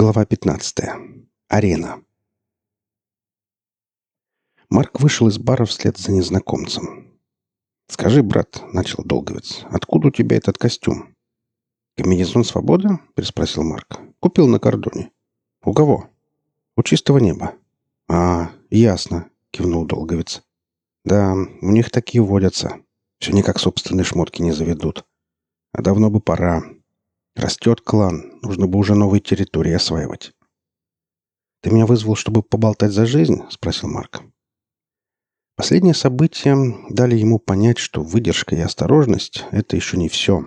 Глава 15. Арена. Марк вышел из бара вслед за незнакомцем. «Скажи, брат», — начал Долговец, — «откуда у тебя этот костюм?» «Комбинезон свободы?» — переспросил Марк. «Купил на кордоне». «У кого?» «У чистого неба». «А, ясно», — кивнул Долговец. «Да, у них такие водятся. Все никак собственные шмотки не заведут. А давно бы пора. Растет клан, нужно бы уже новые территории осваивать. «Ты меня вызвал, чтобы поболтать за жизнь?» — спросил Марк. Последние события дали ему понять, что выдержка и осторожность — это еще не все.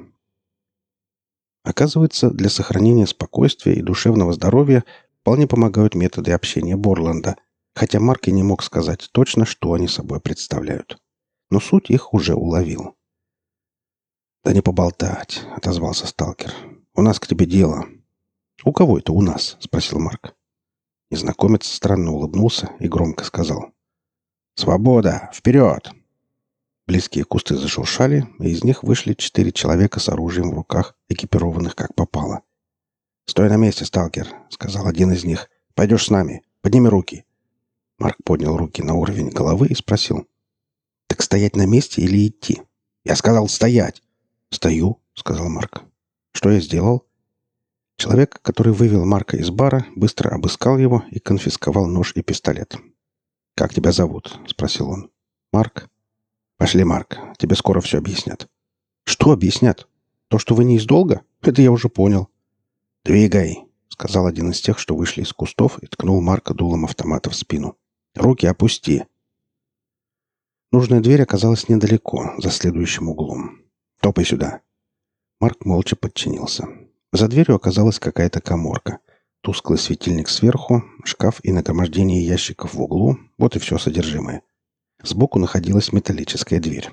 Оказывается, для сохранения спокойствия и душевного здоровья вполне помогают методы общения Борланда, хотя Марк и не мог сказать точно, что они собой представляют. Но суть их уже уловил. «Да не поболтать», — отозвался сталкер. У нас к тебе дело». «У кого это у нас?» — спросил Марк. Незнакомец странно улыбнулся и громко сказал. «Свобода! Вперед!» Близкие кусты зашуршали, и из них вышли четыре человека с оружием в руках, экипированных как попало. «Стой на месте, сталкер!» — сказал один из них. «Пойдешь с нами. Подними руки!» Марк поднял руки на уровень головы и спросил. «Так стоять на месте или идти?» «Я сказал стоять!» «Стою», — сказал Марк. Что я сделал? Человек, который вывел Марка из бара, быстро обыскал его и конфисковал нож и пистолет. «Как тебя зовут?» — спросил он. «Марк». «Пошли, Марк. Тебе скоро все объяснят». «Что объяснят? То, что вы не из долга? Это я уже понял». «Двигай», — сказал один из тех, что вышли из кустов и ткнул Марка дулом автомата в спину. «Руки опусти». Нужная дверь оказалась недалеко, за следующим углом. «Топай сюда». Марк молча подчинился. За дверью оказалась какая-то коморка. Тусклый светильник сверху, шкаф и нагромождение ящиков в углу — вот и все содержимое. Сбоку находилась металлическая дверь.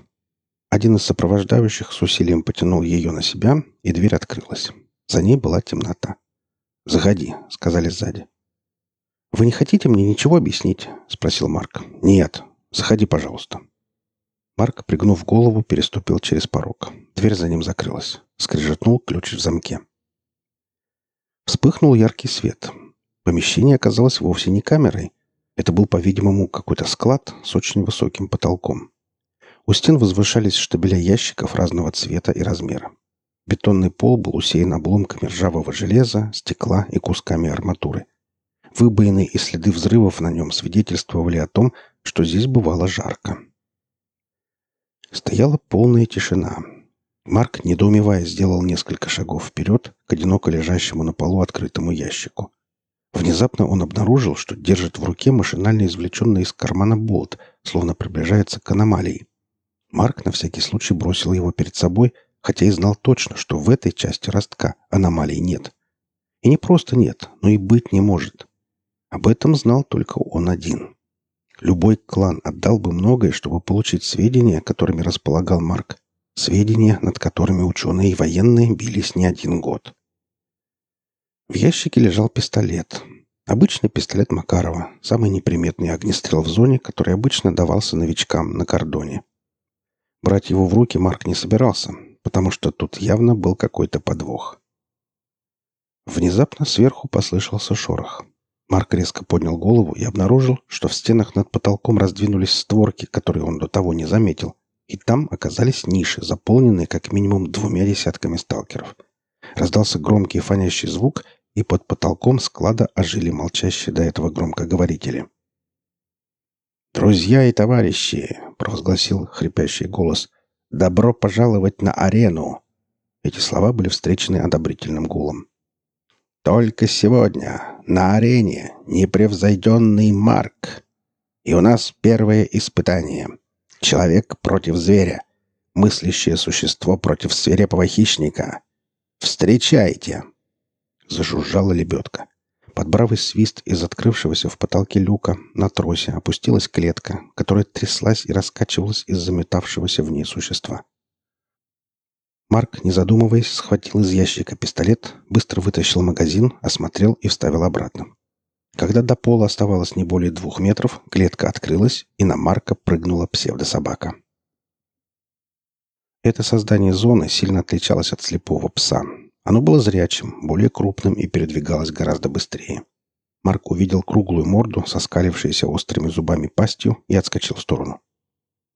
Один из сопровождающих с усилием потянул ее на себя, и дверь открылась. За ней была темнота. «Заходи», — сказали сзади. «Вы не хотите мне ничего объяснить?» — спросил Марк. «Нет. Заходи, пожалуйста». Марк, пригнув голову, переступил через порог. Дверь за ним закрылась. Скрежетнул ключ в замке. Вспыхнул яркий свет. Помещение оказалось вовсе не камерой. Это был, по-видимому, какой-то склад с очень высоким потолком. У стен возвышались штабеля ящиков разного цвета и размера. Бетонный пол был усеян обломками ржавого железа, стекла и кусками арматуры. Выбоины и следы взрывов на нем свидетельствовали о том, что здесь бывало жарко. Стояла полная тишина. Марк, недоумевая, сделал несколько шагов вперед к одиноко лежащему на полу открытому ящику. Внезапно он обнаружил, что держит в руке машинально извлеченный из кармана болт, словно приближается к аномалии. Марк на всякий случай бросил его перед собой, хотя и знал точно, что в этой части ростка аномалий нет. И не просто нет, но и быть не может. Об этом знал только он один. Любой клан отдал бы многое, чтобы получить сведения, которыми располагал Марк, Сведения, над которыми ученые и военные бились не один год. В ящике лежал пистолет. Обычный пистолет Макарова, самый неприметный огнестрел в зоне, который обычно давался новичкам на кордоне. Брать его в руки Марк не собирался, потому что тут явно был какой-то подвох. Внезапно сверху послышался шорох. Марк резко поднял голову и обнаружил, что в стенах над потолком раздвинулись створки, которые он до того не заметил, и там оказались ниши, заполненные как минимум двумя десятками сталкеров. Раздался громкий фонящий звук, и под потолком склада ожили молчащие до этого громкоговорители. «Друзья и товарищи!» — провозгласил хрипящий голос. «Добро пожаловать на арену!» Эти слова были встречены одобрительным гулом. «Только сегодня на арене непревзойденный Марк. И у нас первое испытание — Человек против зверя. Мыслящее существо против свирепого хищника. Встречайте!» Зажужжала лебедка. Под бравый свист из открывшегося в потолке люка на тросе опустилась клетка, которая тряслась и раскачивалась из заметавшегося в ней существа. Марк, не задумываясь, схватил из ящика пистолет, быстро вытащил магазин, осмотрел и вставил обратно. Когда до пола оставалось не более двух метров, клетка открылась, и на Марка прыгнула псевдособака. Это создание зоны сильно отличалось от слепого пса. Оно было зрячим, более крупным и передвигалось гораздо быстрее. Марк увидел круглую морду со скалившейся острыми зубами пастью и отскочил в сторону.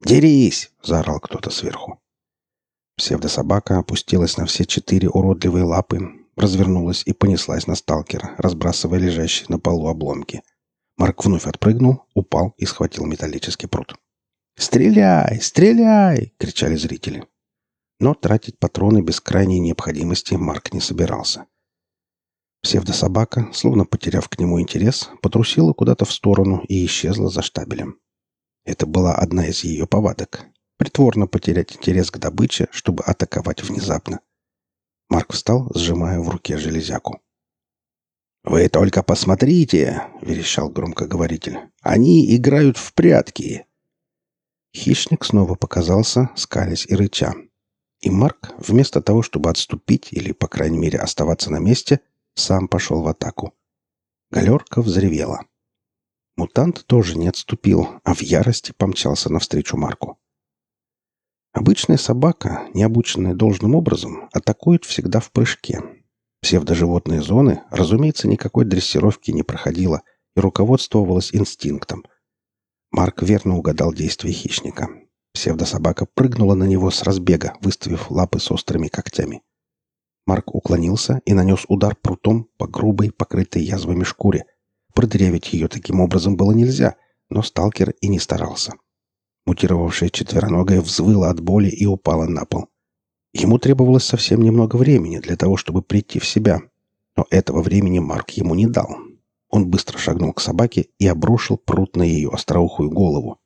«Дерись!» — заорал кто-то сверху. Псевдособака опустилась на все четыре уродливые лапы, развернулась и понеслась на сталкера, разбрасывая лежащие на полу обломки. Марк вновь отпрыгнул, упал и схватил металлический пруд. «Стреляй! Стреляй!» — кричали зрители. Но тратить патроны без крайней необходимости Марк не собирался. Псевдособака, словно потеряв к нему интерес, потрусила куда-то в сторону и исчезла за штабелем. Это была одна из ее повадок — притворно потерять интерес к добыче, чтобы атаковать внезапно. Марк встал, сжимая в руке железяку. «Вы только посмотрите!» — верещал громкоговоритель. «Они играют в прятки!» Хищник снова показался, скалясь и рыча. И Марк, вместо того, чтобы отступить или, по крайней мере, оставаться на месте, сам пошел в атаку. Галерка взревела. Мутант тоже не отступил, а в ярости помчался навстречу Марку. Обычная собака, не обученная должным образом, атакует всегда в прыжке. Псевдоживотные зоны, разумеется, никакой дрессировки не проходило и руководствовалась инстинктом. Марк верно угадал действия хищника. Псевдособака прыгнула на него с разбега, выставив лапы с острыми когтями. Марк уклонился и нанес удар прутом по грубой, покрытой язвами шкуре. Продырявить ее таким образом было нельзя, но сталкер и не старался. Мутировавшая четвероногая взвыла от боли и упала на пол. Ему требовалось совсем немного времени для того, чтобы прийти в себя. Но этого времени Марк ему не дал. Он быстро шагнул к собаке и обрушил прут на ее остроухую голову.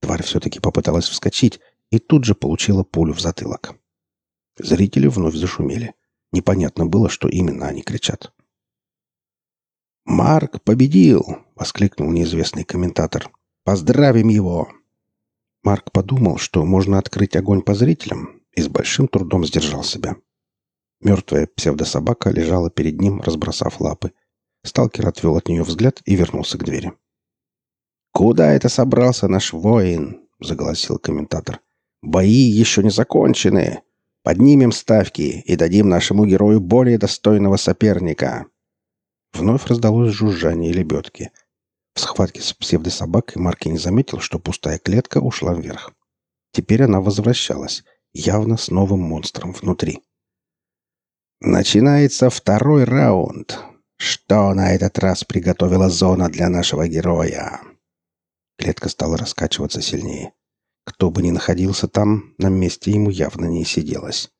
Тварь все-таки попыталась вскочить и тут же получила пулю в затылок. Зрители вновь зашумели. Непонятно было, что именно они кричат. «Марк победил!» — воскликнул неизвестный комментатор. «Поздравим его!» Марк подумал, что можно открыть огонь по зрителям, и с большим трудом сдержал себя. Мертвая псевдособака лежала перед ним, разбросав лапы. Сталкер отвел от нее взгляд и вернулся к двери. «Куда это собрался наш воин?» — заголосил комментатор. «Бои еще не закончены. Поднимем ставки и дадим нашему герою более достойного соперника». Вновь раздалось жужжание лебедки. В схватке с псевдособакой Марки не заметил, что пустая клетка ушла вверх. Теперь она возвращалась, явно с новым монстром внутри. «Начинается второй раунд. Что на этот раз приготовила зона для нашего героя?» Клетка стала раскачиваться сильнее. Кто бы ни находился там, на месте ему явно не сиделось.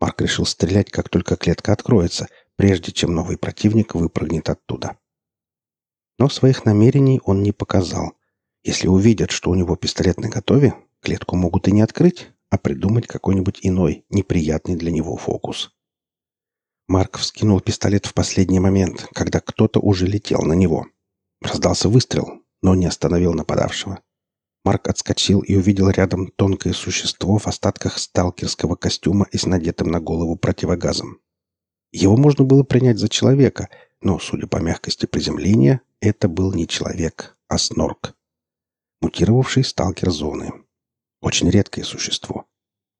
Марк решил стрелять, как только клетка откроется, прежде чем новый противник выпрыгнет оттуда. Но своих намерений он не показал. Если увидят, что у него пистолет наготове, клетку могут и не открыть, а придумать какой-нибудь иной, неприятный для него фокус. Марк вскинул пистолет в последний момент, когда кто-то уже летел на него. Раздался выстрел, но не остановил нападавшего. Марк отскочил и увидел рядом тонкое существо в остатках сталкерского костюма и с надетым на голову противогазом. Его можно было принять за человека, но, судя по мягкости приземления, это был не человек, а снорк. Мутировавший сталкер зоны. Очень редкое существо.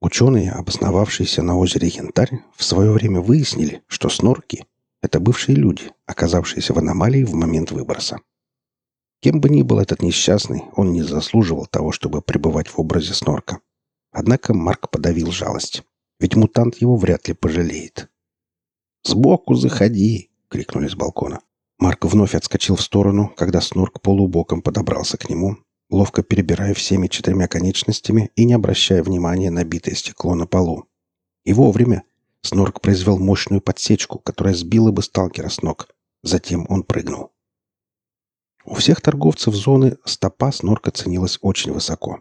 Ученые, обосновавшиеся на озере Янтарь, в свое время выяснили, что снорки — это бывшие люди, оказавшиеся в аномалии в момент выброса. Кем бы ни был этот несчастный, он не заслуживал того, чтобы пребывать в образе снорка. Однако Марк подавил жалость, ведь мутант его вряд ли пожалеет. «Сбоку заходи!» — крикнули с балкона. Марк вновь отскочил в сторону, когда снорк полубоком подобрался к нему, ловко перебирая всеми четырьмя конечностями и не обращая внимания на битое стекло на полу. И вовремя снорк произвел мощную подсечку, которая сбила бы сталкера с ног. Затем он прыгнул. У всех торговцев зоны стопа снорка ценилась очень высоко.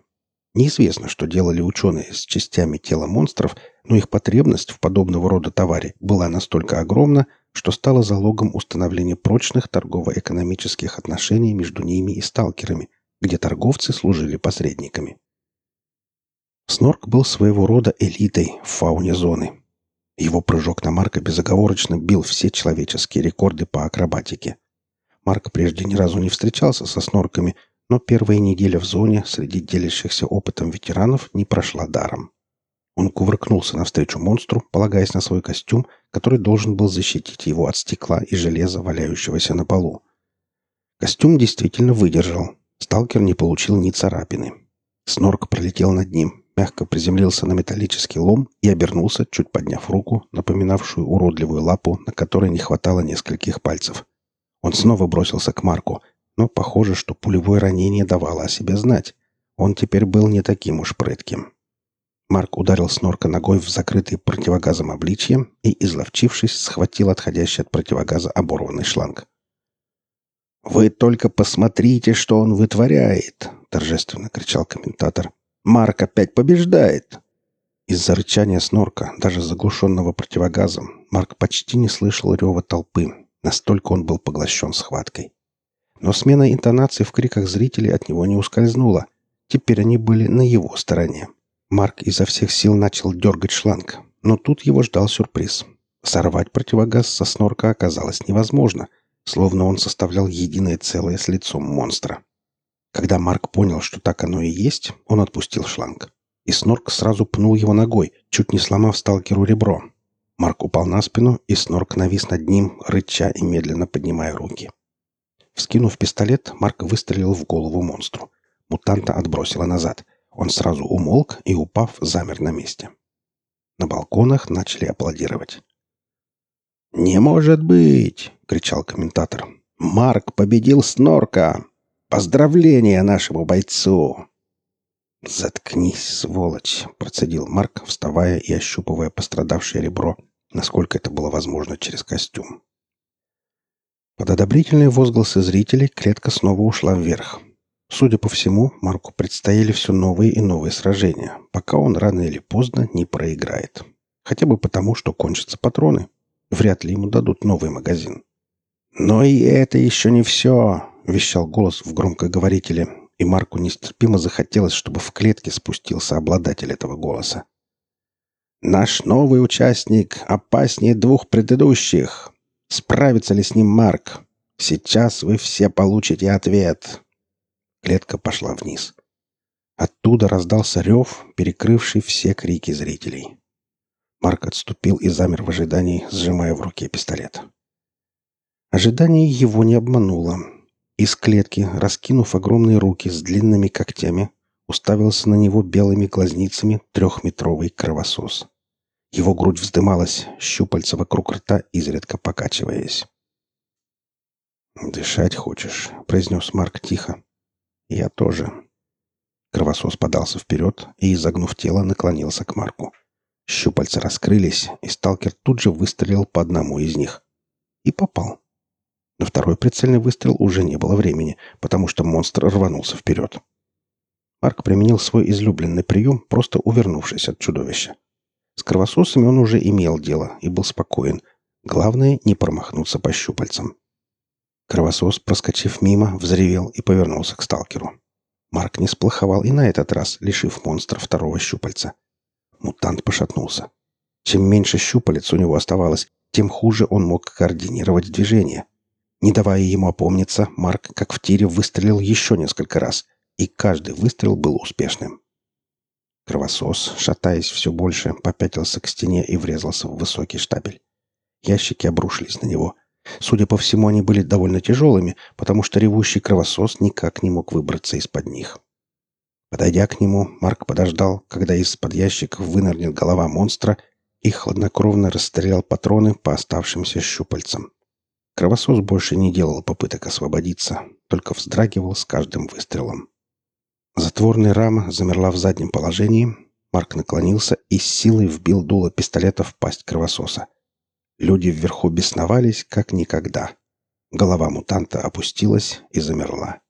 Неизвестно, что делали ученые с частями тела монстров, но их потребность в подобного рода товаре была настолько огромна, что стала залогом установления прочных торгово-экономических отношений между ними и сталкерами, где торговцы служили посредниками. Снорк был своего рода элитой в фауне зоны. Его прыжок на Марка безоговорочно бил все человеческие рекорды по акробатике. Марк прежде ни разу не встречался со снорками, но первая неделя в зоне среди делящихся опытом ветеранов не прошла даром. Он кувыркнулся навстречу монстру, полагаясь на свой костюм, который должен был защитить его от стекла и железа, валяющегося на полу. Костюм действительно выдержал. Сталкер не получил ни царапины. Снорк пролетел над ним, мягко приземлился на металлический лом и обернулся, чуть подняв руку, напоминавшую уродливую лапу, на которой не хватало нескольких пальцев. Он снова бросился к Марку, но похоже, что пулевое ранение давало о себе знать. Он теперь был не таким уж прытким. Марк ударил снорка ногой в закрытый противогазом обличье и, изловчившись, схватил отходящий от противогаза оборванный шланг. «Вы только посмотрите, что он вытворяет!» — торжественно кричал комментатор. «Марк опять побеждает!» Из-за рычания снорка, даже заглушенного противогазом, Марк почти не слышал рева толпы, настолько он был поглощен схваткой. Но смена интонации в криках зрителей от него не ускользнула. Теперь они были на его стороне. Марк изо всех сил начал дергать шланг, но тут его ждал сюрприз. Сорвать противогаз со снорка оказалось невозможно, словно он составлял единое целое с лицом монстра. Когда Марк понял, что так оно и есть, он отпустил шланг. И снорк сразу пнул его ногой, чуть не сломав сталкеру ребро. Марк упал на спину, и снорк навис над ним, рыча и медленно поднимая руки. Вскинув пистолет, Марк выстрелил в голову монстру. Мутанта отбросило назад — он сразу умолк и, упав, замер на месте. На балконах начали аплодировать. «Не может быть!» — кричал комментатор. «Марк победил Снорка! Поздравления нашему бойцу!» «Заткнись, сволочь!» — процедил Марк, вставая и ощупывая пострадавшее ребро, насколько это было возможно через костюм. Под одобрительные возгласы зрителей клетка снова ушла вверх. Судя по всему, Марку предстояли все новые и новые сражения, пока он рано или поздно не проиграет. Хотя бы потому, что кончатся патроны. Вряд ли ему дадут новый магазин. «Но и это еще не все!» — вещал голос в громкоговорителе, и Марку нестерпимо захотелось, чтобы в клетке спустился обладатель этого голоса. «Наш новый участник опаснее двух предыдущих. Справится ли с ним Марк? Сейчас вы все получите ответ!» Клетка пошла вниз. Оттуда раздался рев, перекрывший все крики зрителей. Марк отступил и замер в ожидании, сжимая в руке пистолет. Ожидание его не обмануло. Из клетки, раскинув огромные руки с длинными когтями, уставился на него белыми глазницами трехметровый кровосос. Его грудь вздымалась, щупальца вокруг рта изредка покачиваясь. «Дышать хочешь?» — произнес Марк тихо. «Я тоже». Кровосос подался вперед и, изогнув тело, наклонился к Марку. Щупальца раскрылись, и сталкер тут же выстрелил по одному из них. И попал. На второй прицельный выстрел уже не было времени, потому что монстр рванулся вперед. Марк применил свой излюбленный прием, просто увернувшись от чудовища. С кровососами он уже имел дело и был спокоен. Главное — не промахнуться по щупальцам. Кровосос, проскочив мимо, взревел и повернулся к сталкеру. Марк не сплоховал и на этот раз, лишив монстра второго щупальца. Мутант пошатнулся. Чем меньше щупалец у него оставалось, тем хуже он мог координировать движение. Не давая ему опомниться, Марк, как в тире, выстрелил еще несколько раз, и каждый выстрел был успешным. Кровосос, шатаясь все больше, попятился к стене и врезался в высокий штабель. Ящики обрушились на него — Судя по всему, они были довольно тяжелыми, потому что ревущий кровосос никак не мог выбраться из-под них. Подойдя к нему, Марк подождал, когда из-под ящиков вынырнет голова монстра и хладнокровно расстрелял патроны по оставшимся щупальцам. Кровосос больше не делал попыток освободиться, только вздрагивал с каждым выстрелом. Затворная рама замерла в заднем положении. Марк наклонился и с силой вбил дуло пистолета в пасть кровососа. Люди вверху бесновались, как никогда. Голова мутанта опустилась и замерла.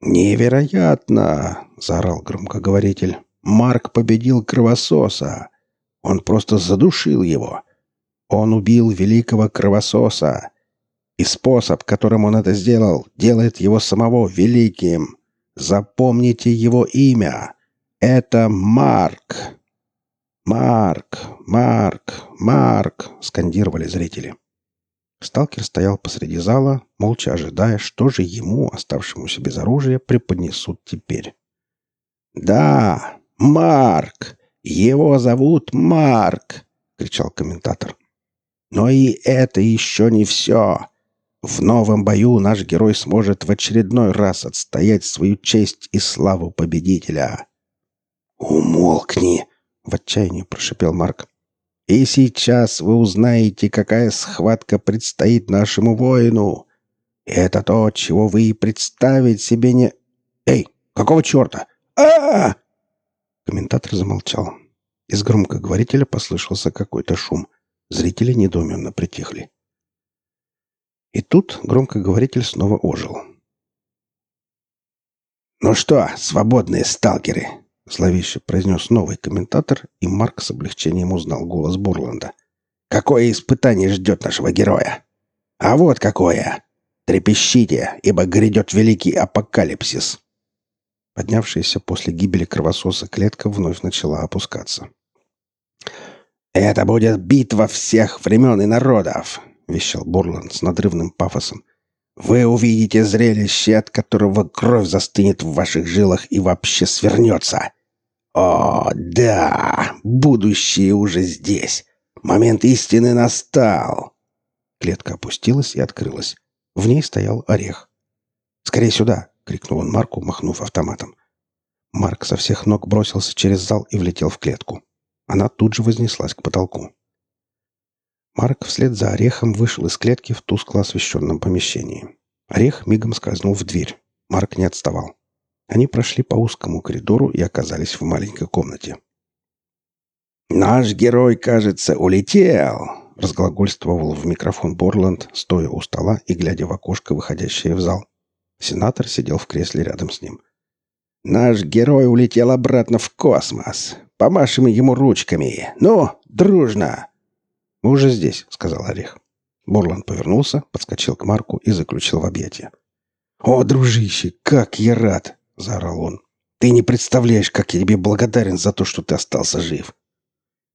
«Невероятно!» — заорал громкоговоритель. «Марк победил кровососа! Он просто задушил его! Он убил великого кровососа! И способ, которым он это сделал, делает его самого великим! Запомните его имя! Это Марк!» «Марк! Марк! Марк!» — скандировали зрители. Сталкер стоял посреди зала, молча ожидая, что же ему, оставшемуся без оружия, преподнесут теперь. «Да! Марк! «Его зовут Марк!» — кричал комментатор. «Но и это еще не все. В новом бою наш герой сможет в очередной раз отстоять свою честь и славу победителя». «Умолкни!» — в отчаянии прошипел Марк. «И сейчас вы узнаете, какая схватка предстоит нашему воину. Это то, чего вы и представить себе не...» «Эй, какого черта? а, -а, -а Комментатор замолчал. Из громкоговорителя послышался какой-то шум. Зрители недоуменно притихли. И тут громкоговоритель снова ожил. «Ну что, свободные сталкеры!» — зловеще произнес новый комментатор, и Марк с облегчением узнал голос Бурланда. «Какое испытание ждет нашего героя? А вот какое! Трепещите, ибо грядет великий апокалипсис!» Поднявшаяся после гибели кровососа клетка вновь начала опускаться. «Это будет битва всех времен и народов!» — вещал Борланд с надрывным пафосом. «Вы увидите зрелище, от которого кровь застынет в ваших жилах и вообще свернется. О, да! Будущее уже здесь! Момент истины настал!» Клетка опустилась и открылась. В ней стоял орех. «Скорее сюда!» крикнул он Марку, махнув автоматом. Марк со всех ног бросился через зал и влетел в клетку. Она тут же вознеслась к потолку. Марк вслед за Орехом вышел из клетки в тускло освещенном помещении. Орех мигом скользнул в дверь. Марк не отставал. Они прошли по узкому коридору и оказались в маленькой комнате. «Наш герой, кажется, улетел!» — разглагольствовал в микрофон Борланд, стоя у стола и глядя в окошко, выходящее в зал. Сенатор сидел в кресле рядом с ним. «Наш герой улетел обратно в космос. Помашем ему ручками. Ну, дружно!» «Мы уже здесь», — сказал Орех. Борланд повернулся, подскочил к Марку и заключил в объятия. «О, дружище, как я рад!» — заорал он. «Ты не представляешь, как я тебе благодарен за то, что ты остался жив!»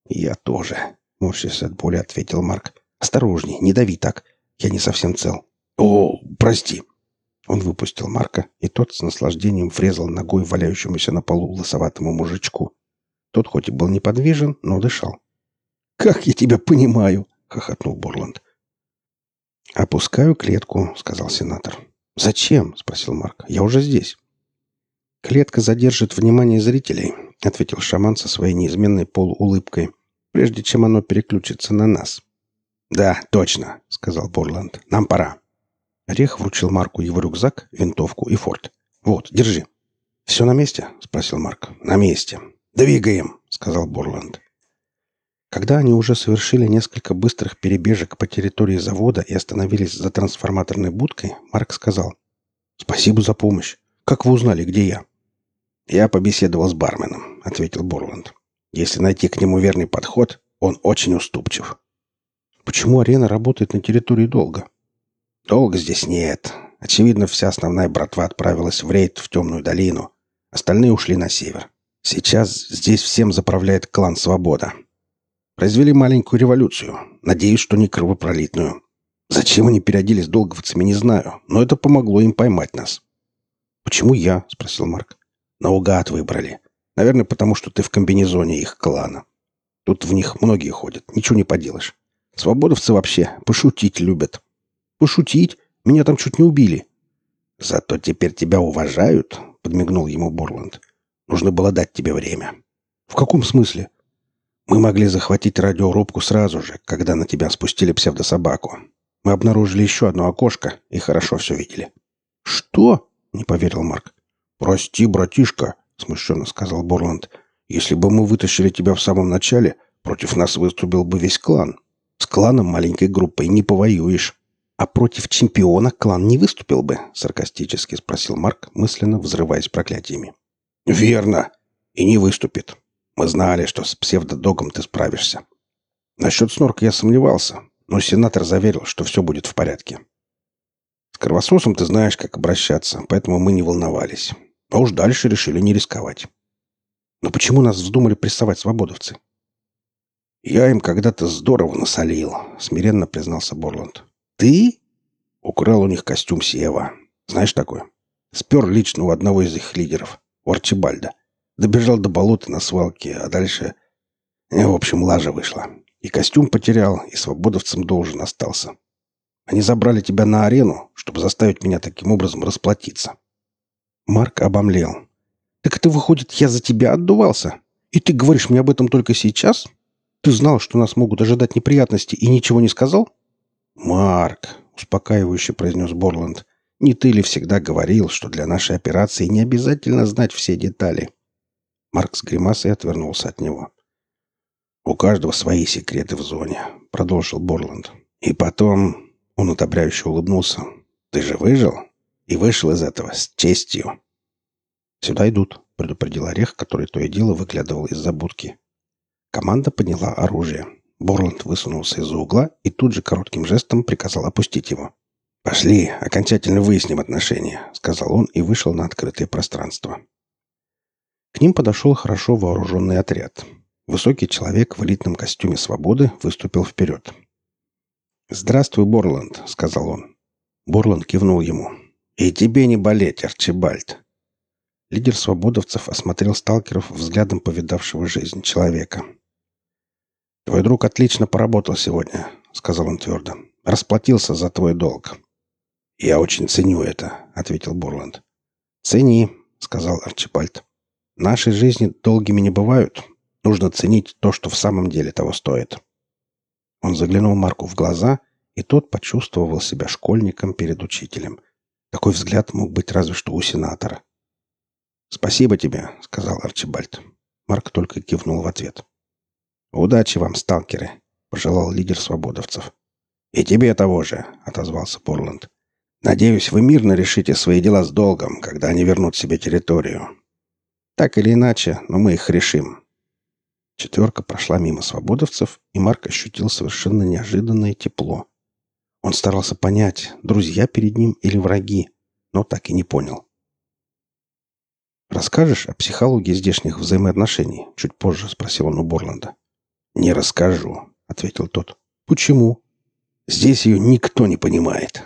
«Я тоже», — морщись от боли, ответил Марк. «Осторожней, не дави так. Я не совсем цел». «О, прости», он выпустил Марка, и тот с наслаждением врезал ногой валяющемуся на полу лысоватому мужичку. Тот хоть и был неподвижен, но дышал. «Как я тебя понимаю!» — хохотнул Борланд. «Опускаю клетку», — сказал сенатор. «Зачем?» — спросил Марк. «Я уже здесь». «Клетка задержит внимание зрителей», — ответил шаман со своей неизменной полуулыбкой, «прежде чем оно переключится на нас». «Да, точно», — сказал Борланд. «Нам пора». Орех вручил Марку его рюкзак, винтовку и форт. «Вот, держи». «Все на месте?» — спросил Марк. «На месте». «Двигаем», — сказал Борланд. Когда они уже совершили несколько быстрых перебежек по территории завода и остановились за трансформаторной будкой, Марк сказал. «Спасибо за помощь. Как вы узнали, где я?» «Я побеседовал с барменом», — ответил Борланд. «Если найти к нему верный подход, он очень уступчив». «Почему арена работает на территории долго?» Долго здесь нет. Очевидно, вся основная братва отправилась в рейд в Темную долину. Остальные ушли на север. Сейчас здесь всем заправляет клан Свобода. Произвели маленькую революцию. Надеюсь, что не кровопролитную. Зачем они переоделись долговцами, не знаю, но это помогло им поймать нас. «Почему я?» — спросил Марк. «Наугад выбрали. Наверное, потому что ты в комбинезоне их клана. Тут в них многие ходят, ничего не поделаешь. Свободовцы вообще пошутить любят. Пошутить? Меня там чуть не убили». «Зато теперь тебя уважают», — подмигнул ему Борланд. «Нужно было дать тебе время». «В каком смысле?» «Мы могли захватить радиорубку сразу же, когда на тебя спустили псевдособаку. Мы обнаружили еще одно окошко и хорошо все видели». «Что?» — не поверил Марк. «Прости, братишка», — смущенно сказал Борланд. «Если бы мы вытащили тебя в самом начале, против нас выступил бы весь клан. С кланом маленькой группой не повоюешь». «А против чемпиона клан не выступил бы?» — саркастически спросил Марк, мысленно взрываясь проклятиями. «Верно. И не выступит. Мы знали, что с псевдодогом ты справишься. Насчет снорка я сомневался, но сенатор заверил, что все будет в порядке. С кровососом ты знаешь, как обращаться, поэтому мы не волновались. А уж дальше решили не рисковать. Но почему нас вздумали прессовать свободовцы? Я им когда-то здорово насолил, смиренно признался Борланд. «Ты?» Украл у них костюм Сева. Знаешь такое? Спер лично у одного из их лидеров, у Арчибальда. Добежал до болота на свалке, а дальше В общем, лажа вышла. И костюм потерял, и свободовцам должен остался. Они забрали тебя на арену, чтобы заставить меня таким образом расплатиться. Марк обомлел. «Так это выходит, я за тебя отдувался? И ты говоришь мне об этом только сейчас? Ты знал, что нас могут ожидать неприятности и ничего не сказал?» «Марк», — успокаивающе произнес Борланд, «не ты ли всегда говорил, что для нашей операции не обязательно знать все детали?» Марк с гримасой отвернулся от него. «У каждого свои секреты в зоне», — продолжил Борланд. «И потом...» — он одобряюще улыбнулся. «Ты же выжил? И вышел из этого с честью». «Сюда идут», — предупредил Орех, который то и дело выглядывал из-за будки. Команда подняла оружие. Борланд высунулся из-за угла и тут же коротким жестом приказал опустить его. «Пошли, окончательно выясним отношения», — сказал он и вышел на открытое пространство. К ним подошел хорошо вооруженный отряд. Высокий человек в элитном костюме свободы выступил вперед. «Здравствуй, Борланд», — сказал он. Борланд кивнул ему. «И тебе не болеть, Арчибальд». Лидер свободовцев осмотрел сталкеров взглядом повидавшего жизнь человека. «Твой друг отлично поработал сегодня», — сказал он твердо. «Расплатился за твой долг». «Я очень ценю это», — ответил Борланд. «Цени», — сказал Арчибальд. «Наши жизни долгими не бывают, Нужно ценить то, что в самом деле того стоит. Он заглянул Марку в глаза, и тот почувствовал себя школьником перед учителем. Такой взгляд мог быть разве что у сенатора. «Спасибо тебе», — сказал Арчибальд. Марк только кивнул в ответ. «Удачи вам, сталкеры», — пожелал лидер свободовцев. «И тебе того же», — отозвался Порланд. «Надеюсь, вы мирно решите свои дела с долгом, когда они вернут себе территорию. Так или иначе, но мы их решим. Четверка прошла мимо свободовцев, и Марк ощутил совершенно неожиданное тепло. Он старался понять, друзья перед ним или враги, но так и не понял. «Расскажешь о психологии здешних взаимоотношений?» — чуть позже спросил он у Борланда. «Не расскажу», — ответил тот. «Почему?» «Здесь ее никто не понимает.